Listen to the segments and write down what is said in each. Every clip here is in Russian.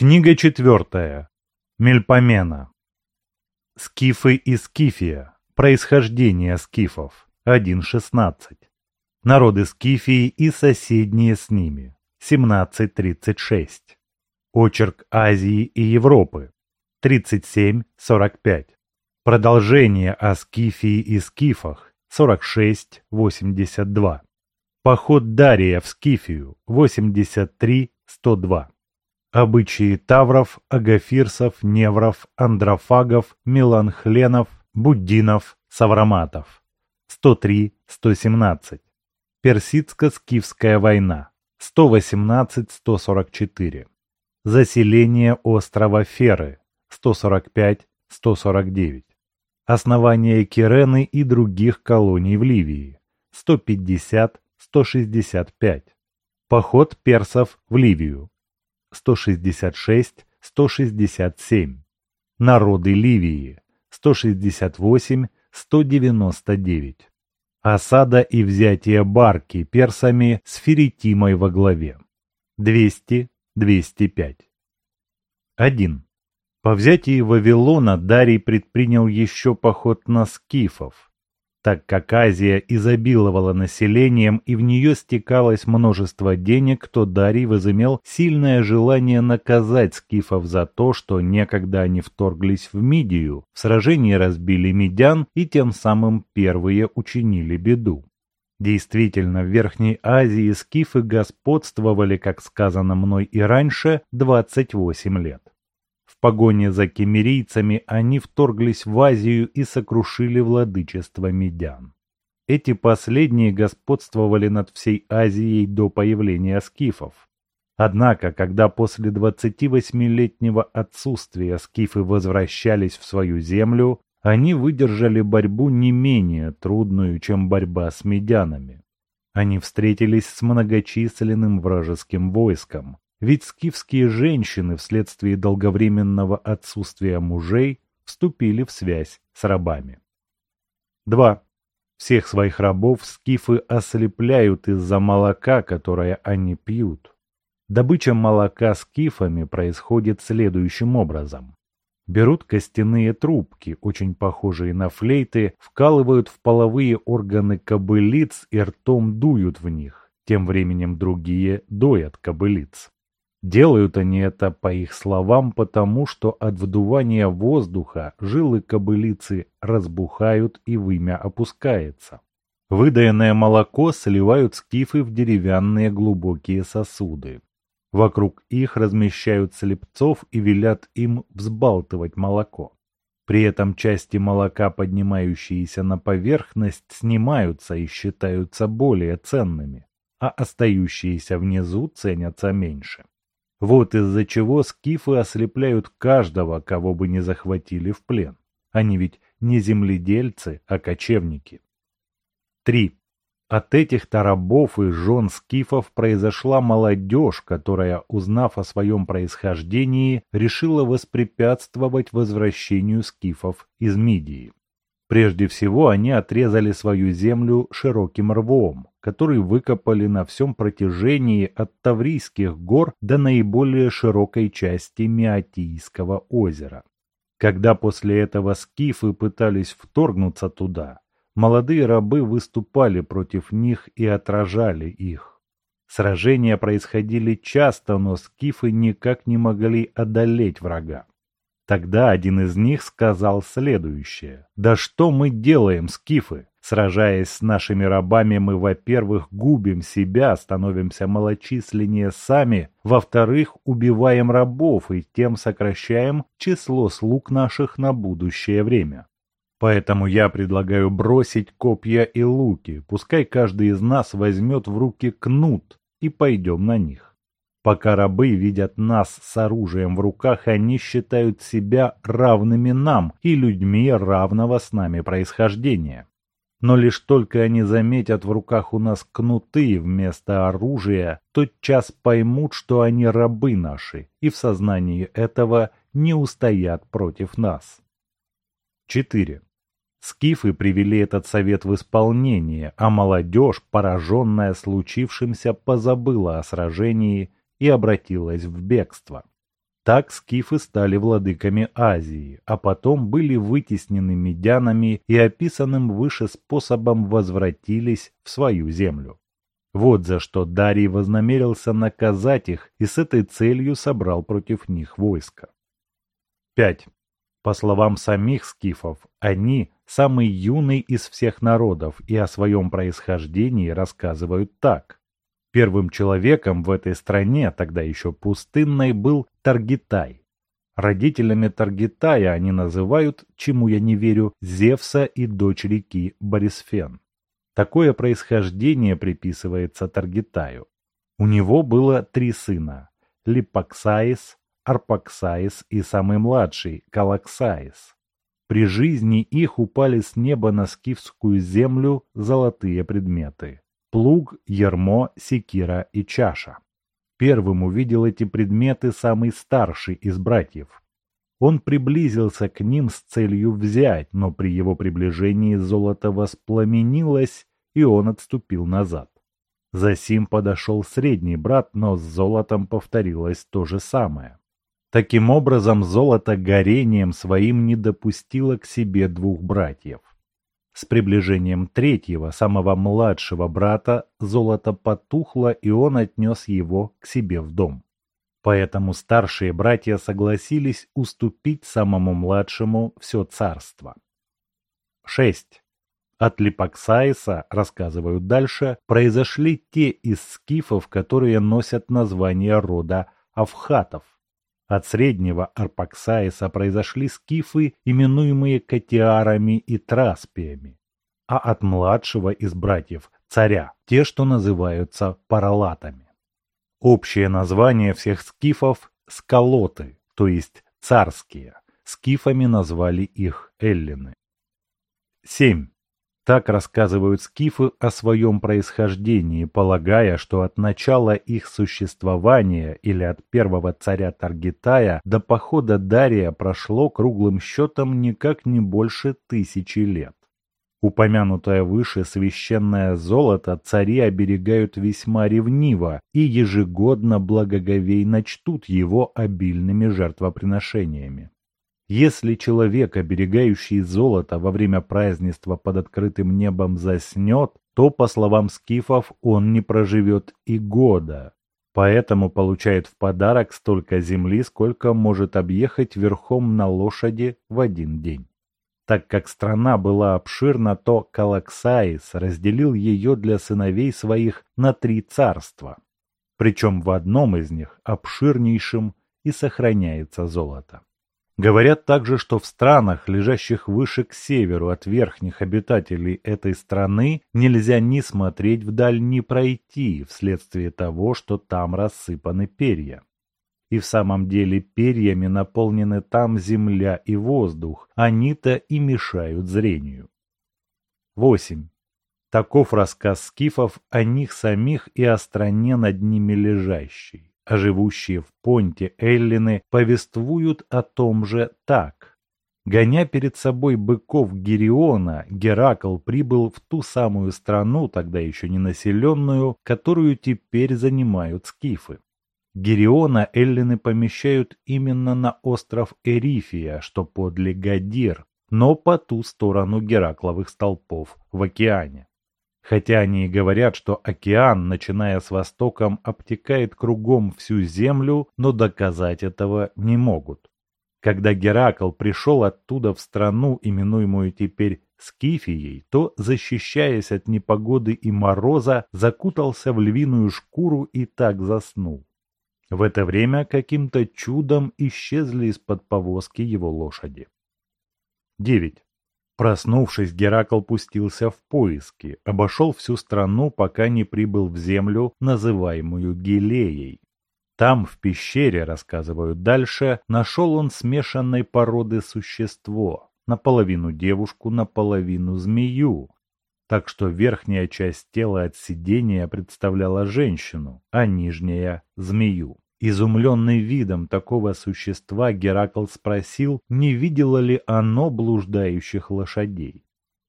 Книга четвертая. Мельпомена. Скифы и Скифия. Происхождение скифов. 1.16. Народы Скифии и соседние с ними. 17.36. Очерк Азии и Европы. 37.45. Продолжение о Скифии и Скифах. 46.82. Поход Дария в Скифию. 83.102. Обычаи тавров, агафирсов, невров, андрофагов, меланхленов, буддинов, савраматов. 103-117. Персидско-скифская война. 118-144. Заселение острова Феры. 145-149. Основание Кирены и других колоний в Ливии. 150-165. Поход персов в Ливию. 166-167. Народы Ливии 168-199. Осада и взятие Барки персами с Феритимой во главе 200-205. 1. По взятии Вавилона Дарий предпринял еще поход на скифов, так как Азия изобиловала населением и в нее стекалось множество денег, то Дарий возымел сильное желание наказать скифов за то, что некогда они вторглись в Мидию, в сражении разбили медян и тем самым первые учинили беду. Действительно, в Верхней Азии скифы господствовали, как сказано мной и раньше, 28 лет погоне за кемерийцами они вторглись в Азию и сокрушили владычество медян. Эти последние господствовали над всей Азией до появления скифов. Однако, когда после 28-летнего отсутствия скифы возвращались в свою землю, они выдержали борьбу не менее трудную, чем борьба с медянами. Они встретились с многочисленным вражеским войском, ведь скифские женщины вследствие долговременного отсутствия мужей вступили в связь с рабами. 2. Всех своих рабов скифы ослепляют из-за молока, которое они пьют. Добыча молока скифами происходит следующим образом. Берут костяные трубки, очень похожие на флейты, вкалывают в половые органы кобылиц и ртом дуют в них. Тем временем другие доят кобылиц. Делают они это, по их словам, потому что от вдувания воздуха жилы кобылицы разбухают и вымя опускается. Выдаянное молоко сливают скифы в деревянные глубокие сосуды. Вокруг их размещают слепцов и велят им взбалтывать молоко. При этом части молока, поднимающиеся на поверхность, снимаются и считаются более ценными, а остающиеся внизу ценятся меньше. Вот из-за чего скифы ослепляют каждого, кого бы не захватили в плен. Они ведь не земледельцы, а кочевники. 3. От этих-то и жен скифов произошла молодежь, которая, узнав о своем происхождении, решила воспрепятствовать возвращению скифов из Мидии. Прежде всего они отрезали свою землю широким рвом, который выкопали на всем протяжении от Таврийских гор до наиболее широкой части Миотийского озера. Когда после этого скифы пытались вторгнуться туда, молодые рабы выступали против них и отражали их. Сражения происходили часто, но скифы никак не могли одолеть врага. Тогда один из них сказал следующее. «Да что мы делаем, скифы? Сражаясь с нашими рабами, мы, во-первых, губим себя, становимся малочисленнее сами, во-вторых, убиваем рабов и тем сокращаем число слуг наших на будущее время. Поэтому я предлагаю бросить копья и луки, пускай каждый из нас возьмет в руки кнут и пойдем на них. Пока рабы видят нас с оружием в руках, они считают себя равными нам и людьми равного с нами происхождения. Но лишь только они заметят в руках у нас кнуты вместо оружия, тотчас поймут, что они рабы наши, и в сознании этого не устоят против нас. 4. Скифы привели этот совет в исполнение, а молодежь, пораженная случившимся, позабыла о сражении и обратилась в бегство. Так скифы стали владыками Азии, а потом были вытеснены медянами и описанным выше способом возвратились в свою землю. Вот за что Дарий вознамерился наказать их и с этой целью собрал против них войско. 5. По словам самих скифов, они – самый юный из всех народов и о своем происхождении рассказывают так. Первым человеком в этой стране, тогда еще пустынной, был Таргитай. Родителями Таргитая они называют, чему я не верю, Зевса и дочь реки Борисфен. Такое происхождение приписывается Таргитаю. У него было три сына – Липаксаис, Арпаксаис и самый младший – Калаксаис. При жизни их упали с неба на скифскую землю золотые предметы – плуг, ермо, секира и чаша. Первым увидел эти предметы самый старший из братьев. Он приблизился к ним с целью взять, но при его приближении золото воспламенилось, и он отступил назад. Засим подошел средний брат, но с золотом повторилось то же самое. Таким образом, золото горением своим не допустило к себе двух братьев. С приближением третьего, самого младшего брата, золото потухло, и он отнес его к себе в дом. Поэтому старшие братья согласились уступить самому младшему все царство. 6. От Липаксаиса, рассказывают дальше, произошли те из скифов, которые носят название рода Авхатов. От среднего Арпаксаиса произошли скифы, именуемые Катиарами и Траспиями, а от младшего из братьев – царя, те, что называются паралатами. Общее название всех скифов – скалоты, то есть царские. Скифами назвали их эллины. 7. Так рассказывают скифы о своем происхождении, полагая, что от начала их существования или от первого царя Таргитая до похода Дария прошло круглым счетом никак не больше тысячи лет. Упомянутое выше священное золото цари оберегают весьма ревниво и ежегодно благоговейно чтут его обильными жертвоприношениями. Если человек, оберегающий золото во время празднества под открытым небом, заснет, то, по словам скифов, он не проживет и года. Поэтому получает в подарок столько земли, сколько может объехать верхом на лошади в один день. Так как страна была обширна, то Калаксаис разделил ее для сыновей своих на три царства. Причем в одном из них, обширнейшем, и сохраняется золото. Говорят также, что в странах, лежащих выше к северу от верхних обитателей этой страны, нельзя ни смотреть вдаль, ни пройти, вследствие того, что там рассыпаны перья. И в самом деле перьями наполнены там земля и воздух, они-то и мешают зрению. 8. Таков рассказ скифов о них самих и о стране над ними лежащей а живущие в Понте эллины повествуют о том же так. Гоня перед собой быков Гериона, Геракл прибыл в ту самую страну, тогда еще не населенную, которую теперь занимают скифы. Гериона эллины помещают именно на остров Эрифия, что подле Гадир, но по ту сторону Геракловых столпов в океане. Хотя они и говорят, что океан, начиная с востоком, обтекает кругом всю землю, но доказать этого не могут. Когда Геракл пришел оттуда в страну, именуемую теперь Скифией, то, защищаясь от непогоды и мороза, закутался в львиную шкуру и так заснул. В это время каким-то чудом исчезли из-под повозки его лошади. 9. Проснувшись, Геракл пустился в поиски, обошел всю страну, пока не прибыл в землю, называемую Гилеей. Там, в пещере, рассказывают дальше, нашел он смешанной породы существо, наполовину девушку, наполовину змею, так что верхняя часть тела от сидения представляла женщину, а нижняя – змею. Изумленный видом такого существа, Геракл спросил, не видела ли оно блуждающих лошадей.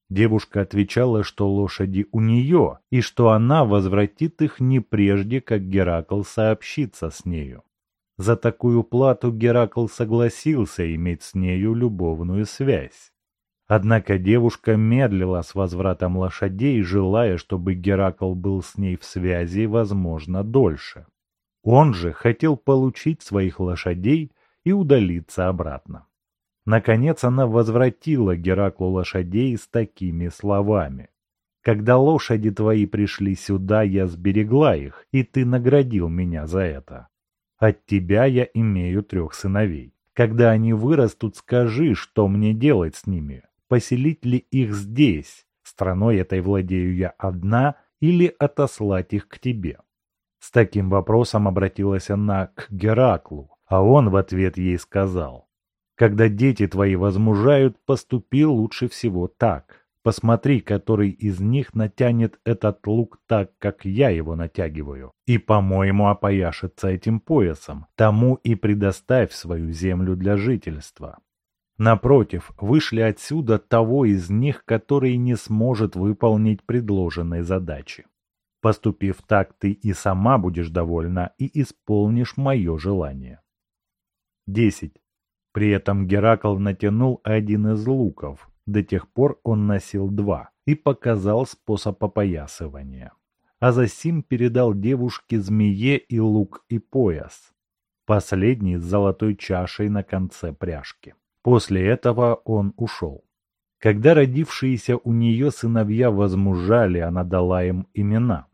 Девушка отвечала, что лошади у нее, и что она возвратит их не прежде, как Геракл сообщится с нею. За такую плату Геракл согласился иметь с нею любовную связь. Однако девушка медлила с возвратом лошадей, желая, чтобы Геракл был с ней в связи, возможно, дольше. Он же хотел получить своих лошадей и удалиться обратно. Наконец она возвратила Гераклу лошадей с такими словами. «Когда лошади твои пришли сюда, я сберегла их, и ты наградил меня за это. От тебя я имею трех сыновей. Когда они вырастут, скажи, что мне делать с ними. Поселить ли их здесь, страной этой владею я одна, или отослать их к тебе?» С таким вопросом обратилась она к Гераклу, а он в ответ ей сказал, «Когда дети твои возмужают, поступи лучше всего так. Посмотри, который из них натянет этот лук так, как я его натягиваю, и, по-моему, опояшется этим поясом, тому и предоставь свою землю для жительства. Напротив, вышли отсюда того из них, который не сможет выполнить предложенной задачи. Поступив так, ты и сама будешь довольна и исполнишь мое желание. 10. При этом Геракл натянул один из луков, до тех пор он носил два, и показал способ опоясывания. А засим передал девушке змее и лук и пояс. Последний с золотой чашей на конце пряжки. После этого он ушел. Когда родившиеся у нее сыновья возмужали, она дала им имена.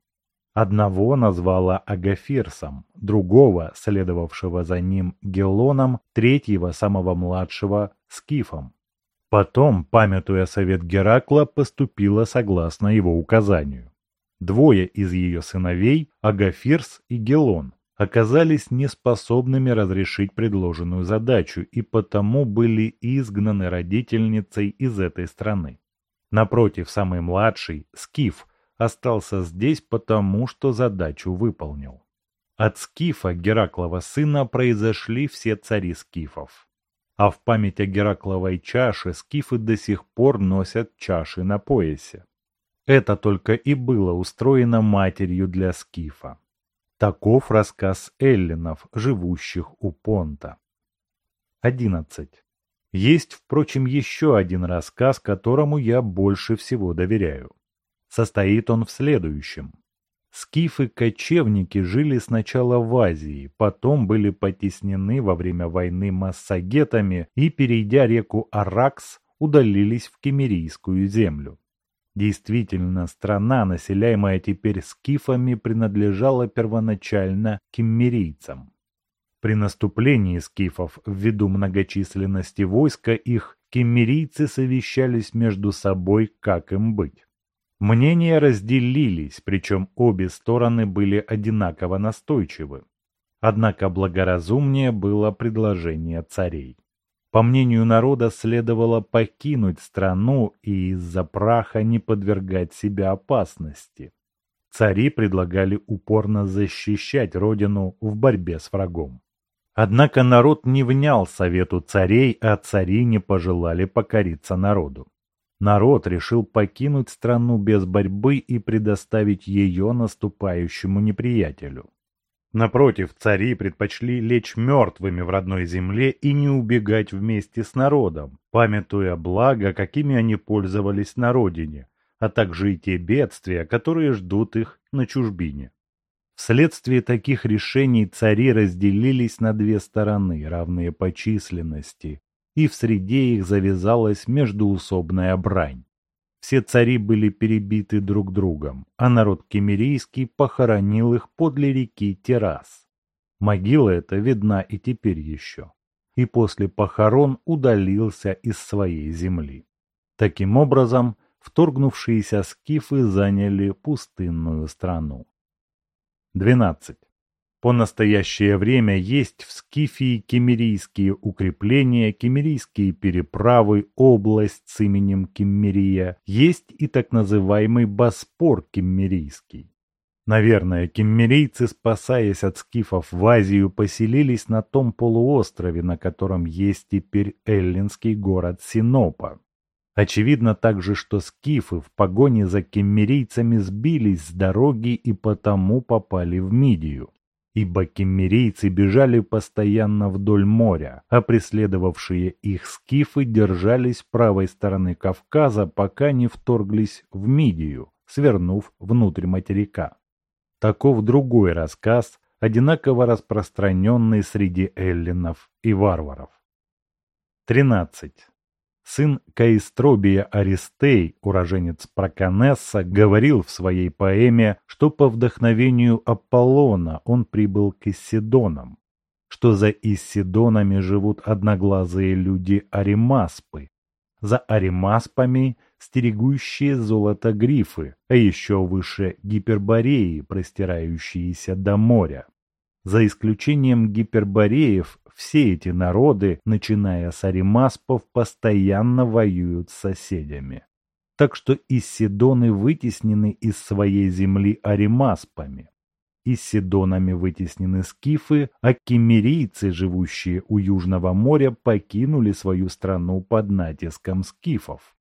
Одного назвала Агафирсом, другого, следовавшего за ним Гелоном, третьего, самого младшего, Скифом. Потом, памятуя совет Геракла, поступила согласно его указанию. Двое из ее сыновей, Агафирс и Гелон, оказались неспособными разрешить предложенную задачу и потому были изгнаны родительницей из этой страны. Напротив, самый младший, Скиф, остался здесь потому, что задачу выполнил. От Скифа, Гераклова сына, произошли все цари Скифов. А в память о Геракловой чаше Скифы до сих пор носят чаши на поясе. Это только и было устроено матерью для Скифа. Таков рассказ эллинов, живущих у Понта. 11. Есть, впрочем, еще один рассказ, которому я больше всего доверяю. Состоит он в следующем. Скифы-кочевники жили сначала в Азии, потом были потеснены во время войны массагетами и, перейдя реку Аракс, удалились в Кемерийскую землю. Действительно, страна, населяемая теперь скифами, принадлежала первоначально кеммерийцам. При наступлении скифов, ввиду многочисленности войска их, кеммерийцы совещались между собой, как им быть. Мнения разделились, причем обе стороны были одинаково настойчивы. Однако благоразумнее было предложение царей. По мнению народа, следовало покинуть страну и из-за праха не подвергать себя опасности. Цари предлагали упорно защищать родину в борьбе с врагом. Однако народ не внял совету царей, а цари не пожелали покориться народу. Народ решил покинуть страну без борьбы и предоставить ее наступающему неприятелю. Напротив, цари предпочли лечь мертвыми в родной земле и не убегать вместе с народом, памятуя благо, какими они пользовались на родине, а также и те бедствия, которые ждут их на чужбине. Вследствие таких решений цари разделились на две стороны, равные по численности, и в среде их завязалась междуусобная брань. Все цари были перебиты друг другом, а народ кемерийский похоронил их подле реки Террас. Могила эта видна и теперь еще. И после похорон удалился из своей земли. Таким образом, вторгнувшиеся скифы заняли пустынную страну. 12. По настоящее время есть в Скифии кемерийские укрепления, кемерийские переправы, область с именем Кеммерия, есть и так называемый Боспор Кеммерийский. Наверное, кеммерийцы, спасаясь от скифов в Азию, поселились на том полуострове, на котором есть теперь эллинский город Синопа. Очевидно также, что скифы в погоне за кеммерийцами сбились с дороги и потому попали в Мидию. Ибо кеммерийцы бежали постоянно вдоль моря, а преследовавшие их скифы держались правой стороны Кавказа, пока не вторглись в Мидию, свернув внутрь материка. Таков другой рассказ, одинаково распространенный среди эллинов и варваров. 13. Сын Каистробия Аристей, уроженец Проконесса, говорил в своей поэме, что по вдохновению Аполлона он прибыл к Исидонам, что за Исидонами живут одноглазые люди Аримаспы, за Аримаспами стерегущие золото грифы, а еще выше гипербореи, простирающиеся до моря. За исключением гипербореев, все эти народы, начиная с аримаспов, постоянно воюют с соседями. Так что иссидоны вытеснены из своей земли аримаспами. Иссидонами вытеснены скифы, а кемерийцы, живущие у Южного моря, покинули свою страну под натиском скифов.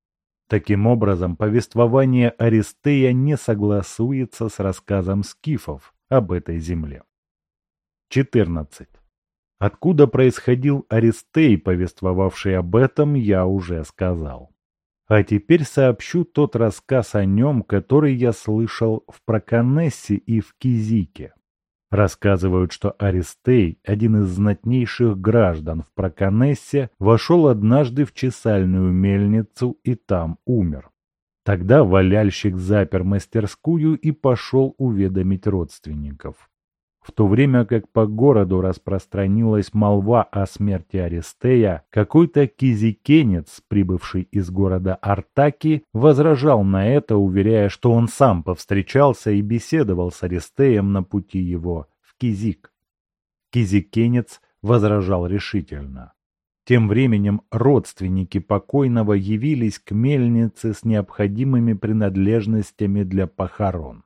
Таким образом, повествование Аристея не согласуется с рассказом скифов об этой земле. 14. Откуда происходил Аристей, повествовавший об этом, я уже сказал. А теперь сообщу тот рассказ о нем, который я слышал в Проконессе и в Кизике. Рассказывают, что Аристей, один из знатнейших граждан в Проконессе, вошел однажды в чесальную мельницу и там умер. Тогда валяльщик запер мастерскую и пошел уведомить родственников в то время как по городу распространилась молва о смерти Аристея, какой-то кизикенец, прибывший из города Артаки, возражал на это, уверяя, что он сам повстречался и беседовал с Аристеем на пути его в Кизик. Кизикенец возражал решительно. Тем временем родственники покойного явились к мельнице с необходимыми принадлежностями для похорон.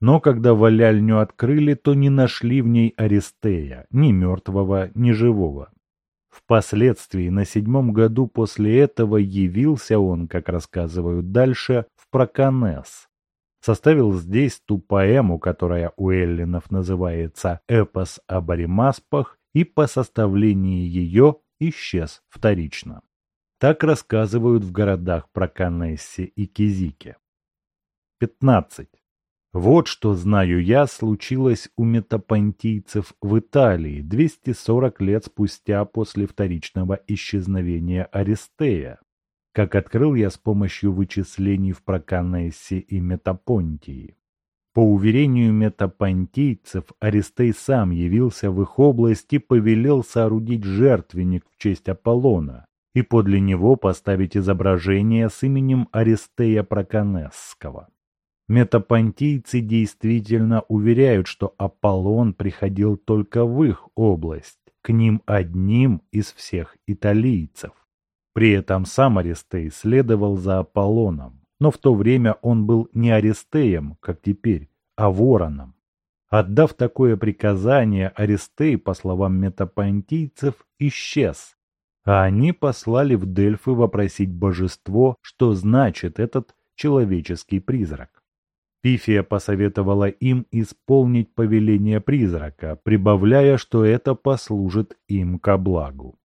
Но когда валяльню открыли, то не нашли в ней Аристея, ни мертвого, ни живого. Впоследствии, на седьмом году после этого, явился он, как рассказывают дальше, в Проконес. Составил здесь ту поэму, которая у эллинов называется «Эпос об Аримаспах», и по составлении ее исчез вторично. Так рассказывают в городах Проконессе и Кизике. 15. Вот что, знаю я, случилось у метапонтийцев в Италии 240 лет спустя после вторичного исчезновения Аристея, как открыл я с помощью вычислений в Проканессе и Метапонтии. По уверению метапонтийцев, Аристей сам явился в их область и повелел соорудить жертвенник в честь Аполлона и подле него поставить изображение с именем Аристея Проканесского. Метапонтийцы действительно уверяют, что Аполлон приходил только в их область, к ним одним из всех италийцев. При этом сам Аристей следовал за Аполлоном, но в то время он был не Аристеем, как теперь, а вороном. Отдав такое приказание, Аристей, по словам метапонтийцев, исчез, а они послали в Дельфы вопросить божество, что значит этот человеческий призрак. Пифия посоветовала им исполнить повеление призрака, прибавляя, что это послужит им ко благу.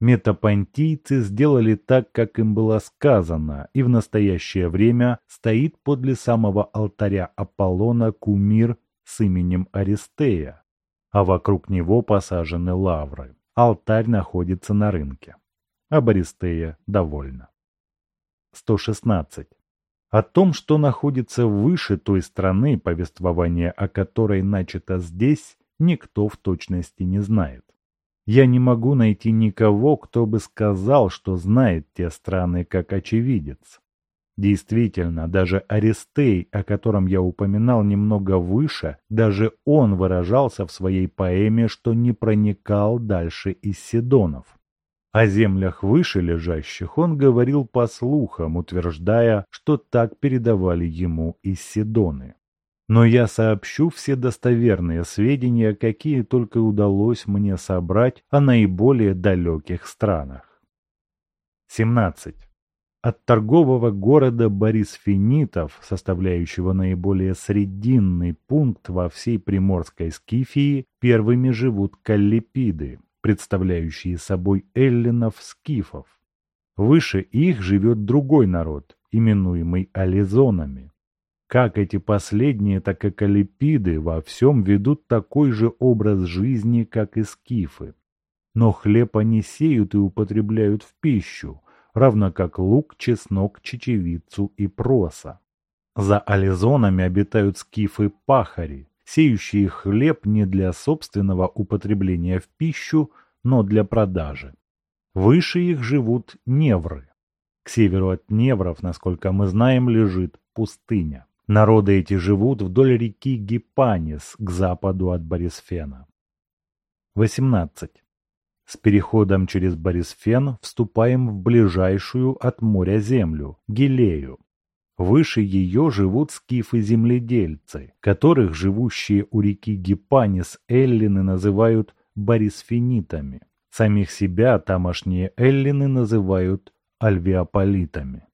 Метапонтийцы сделали так, как им было сказано, и в настоящее время стоит подле самого алтаря Аполлона кумир с именем Аристея, а вокруг него посажены лавры. Алтарь находится на рынке. Об Аристея довольно. 116. О том, что находится выше той страны, повествование о которой начато здесь, никто в точности не знает. Я не могу найти никого, кто бы сказал, что знает те страны как очевидец. Действительно, даже Аристей, о котором я упоминал немного выше, даже он выражался в своей поэме, что не проникал дальше из Сидонов. О землях выше лежащих он говорил по слухам, утверждая, что так передавали ему из Сидоны. Но я сообщу все достоверные сведения, какие только удалось мне собрать о наиболее далеких странах. 17. от торгового города Борисфинитов, составляющего наиболее срединный пункт во всей Приморской Скифии, первыми живут каллипиды, представляющие собой эллинов-скифов. Выше их живет другой народ, именуемый ализонами. Как эти последние, так и калипиды во всем ведут такой же образ жизни, как и скифы. Но хлеб они сеют и употребляют в пищу, равно как лук, чеснок, чечевицу и проса. За ализонами обитают скифы-пахари, сеющие хлеб не для собственного употребления в пищу, но для продажи. Выше их живут невры. К северу от невров, насколько мы знаем, лежит пустыня. Народы эти живут вдоль реки Гипанис к западу от Борисфена. 18. С переходом через Борисфен вступаем в ближайшую от моря землю – Гилею. Выше ее живут скифы-земледельцы, которых живущие у реки Гипанис эллины называют борисфенитами. Самих себя тамошние эллины называют альвеополитами.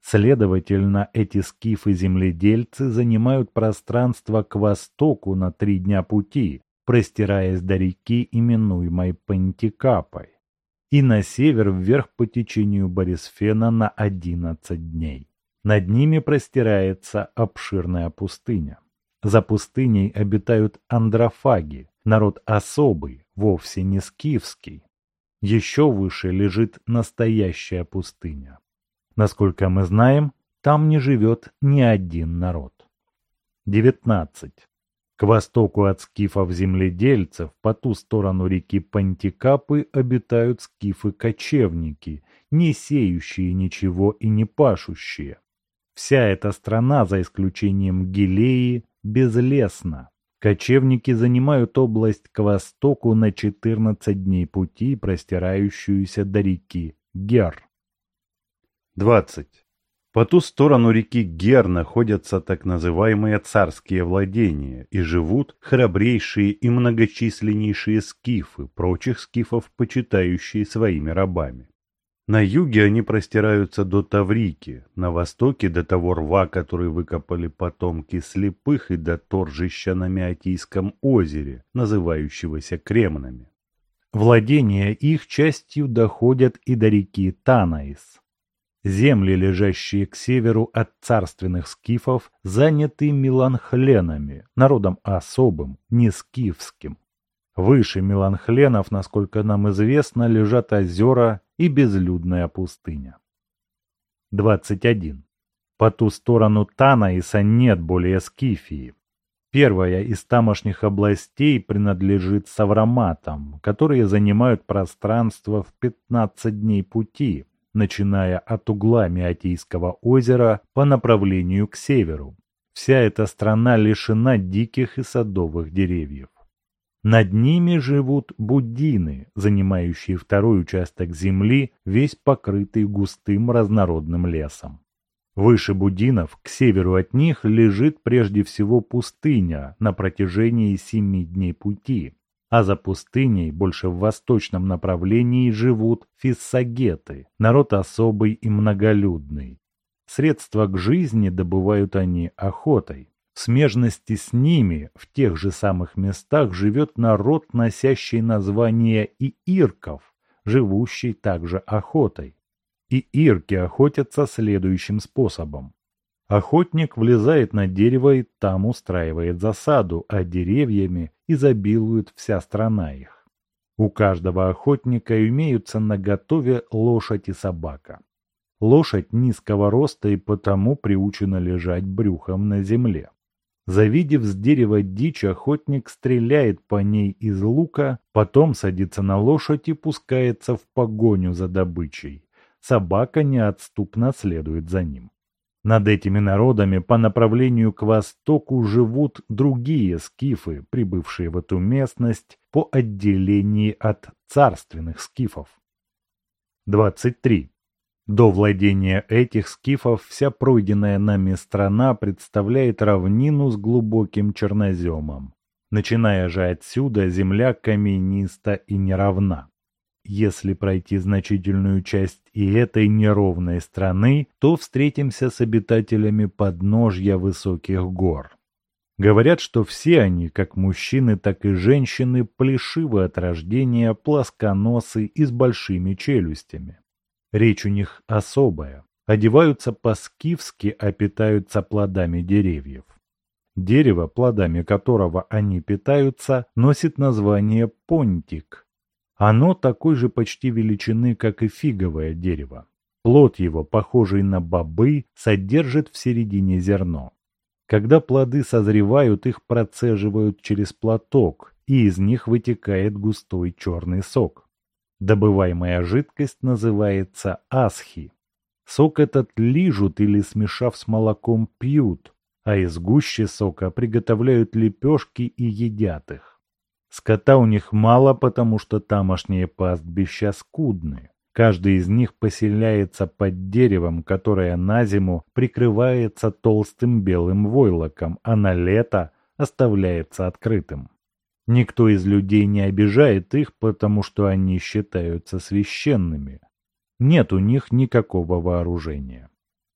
Следовательно, эти скифы-земледельцы занимают пространство к востоку на три дня пути, простираясь до реки, именуемой Пантикапой, и на север вверх по течению Борисфена на 11 дней. Над ними простирается обширная пустыня. За пустыней обитают андрофаги, народ особый, вовсе не скифский. Еще выше лежит настоящая пустыня. Насколько мы знаем, там не живет ни один народ. 19. К востоку от скифов-земледельцев по ту сторону реки Пантикапы обитают скифы-кочевники, не сеющие ничего и не пашущие. Вся эта страна, за исключением Гилеи, безлесна. Кочевники занимают область к востоку на 14 дней пути, простирающуюся до реки Гер. 20. По ту сторону реки Гер находятся так называемые царские владения и живут храбрейшие и многочисленнейшие скифы, прочих скифов, почитающие своими рабами. На юге они простираются до Таврики, на востоке до того рва, который выкопали потомки слепых, и до торжища на Меотийском озере, называющегося Кремнами. Владения их частью доходят и до реки Танаис. Земли, лежащие к северу от царственных скифов, заняты меланхленами, народом особым, не скифским. Выше меланхленов, насколько нам известно, лежат озера и безлюдная пустыня. 21. По ту сторону Танаиса нет более Скифии. Первая из тамошних областей принадлежит Савраматам, которые занимают пространство в 15 дней пути, начиная от угла Меотийского озера по направлению к северу. Вся эта страна лишена диких и садовых деревьев. Над ними живут буддины, занимающие второй участок земли, весь покрытый густым разнородным лесом. Выше будинов, к северу от них, лежит прежде всего пустыня на протяжении семи дней пути, а за пустыней, больше в восточном направлении, живут фиссагеты, народ особый и многолюдный. Средства к жизни добывают они охотой. Смежности с ними, в тех же самых местах, живет народ, носящий название Иирков, живущий также охотой. И ирки охотятся следующим способом. Охотник влезает на дерево и там устраивает засаду, а деревьями изобилует вся страна их. У каждого охотника имеются наготове лошадь и собака. Лошадь низкого роста и потому приучена лежать брюхом на земле. Завидев с дерева дичь, охотник стреляет по ней из лука, потом садится на лошадь и пускается в погоню за добычей. Собака неотступно следует за ним. Над этими народами по направлению к востоку живут другие скифы, прибывшие в эту местность по отделении от царственных скифов. 23. До владения этих скифов вся пройденная нами страна представляет равнину с глубоким черноземом. Начиная же отсюда, земля камениста и неравна. если пройти значительную часть и этой неровной страны, то встретимся с обитателями подножья высоких гор. Говорят, что все они, как мужчины, так и женщины, плешивы от рождения, плосконосы и с большими челюстями. Речь у них особая. Одеваются по-скифски, а питаются плодами деревьев. Дерево, плодами которого они питаются, носит название понтик. Оно такой же почти величины, как и фиговое дерево. Плод его, похожий на бобы, содержит в середине зерно. Когда плоды созревают, их процеживают через платок, и из них вытекает густой черный сок. Добываемая жидкость называется асхи. Сок этот лижут или, смешав с молоком, пьют, а из гущи сока приготовляют лепешки и едят их. Скота у них мало, потому что тамошние пастбища скудны. Каждый из них поселяется под деревом, которое на зиму прикрывается толстым белым войлоком, а на лето оставляется открытым. Никто из людей не обижает их, потому что они считаются священными. Нет у них никакого вооружения.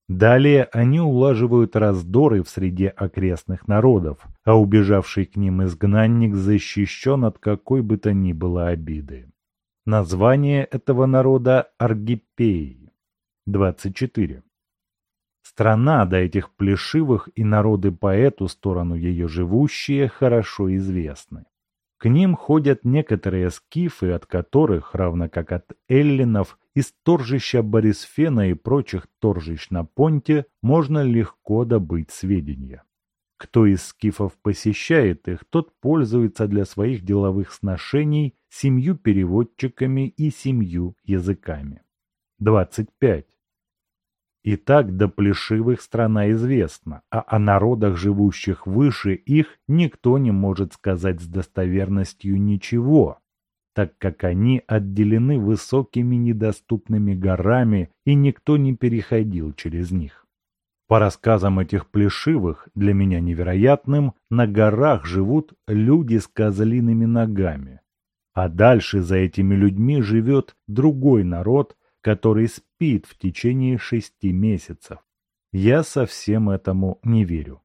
Далее они улаживают раздоры в среде окрестных народов, а убежавший к ним изгнанник защищен от какой бы то ни было обиды. Название этого народа – Аргипеи. 24. Страна до этих плешивых и народы по эту сторону ее живущие хорошо известны. К ним ходят некоторые скифы, от которых, равно как от эллинов, из торжища Борисфена и прочих торжищ на Понте можно легко добыть сведения. Кто из скифов посещает их, тот пользуется для своих деловых сношений семью переводчиками и семью языками. 25. Итак, до плешивых страна известна, а о народах, живущих выше их, никто не может сказать с достоверностью ничего, так как они отделены высокими недоступными горами, и никто не переходил через них. По рассказам этих плешивых, для меня невероятным, на горах живут люди с козлиными ногами. А дальше за этими людьми живет другой народ, который спит в течение шести месяцев. Я совсем этому не верю.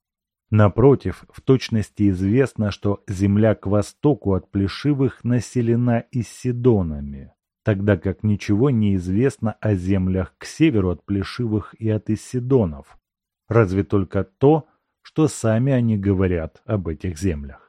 Напротив, в точности известно, что земля к востоку от Плешивых населена Исидонами, тогда как ничего не известно о землях к северу от Плешивых и от Исидонов, разве только то, что сами они говорят об этих землях.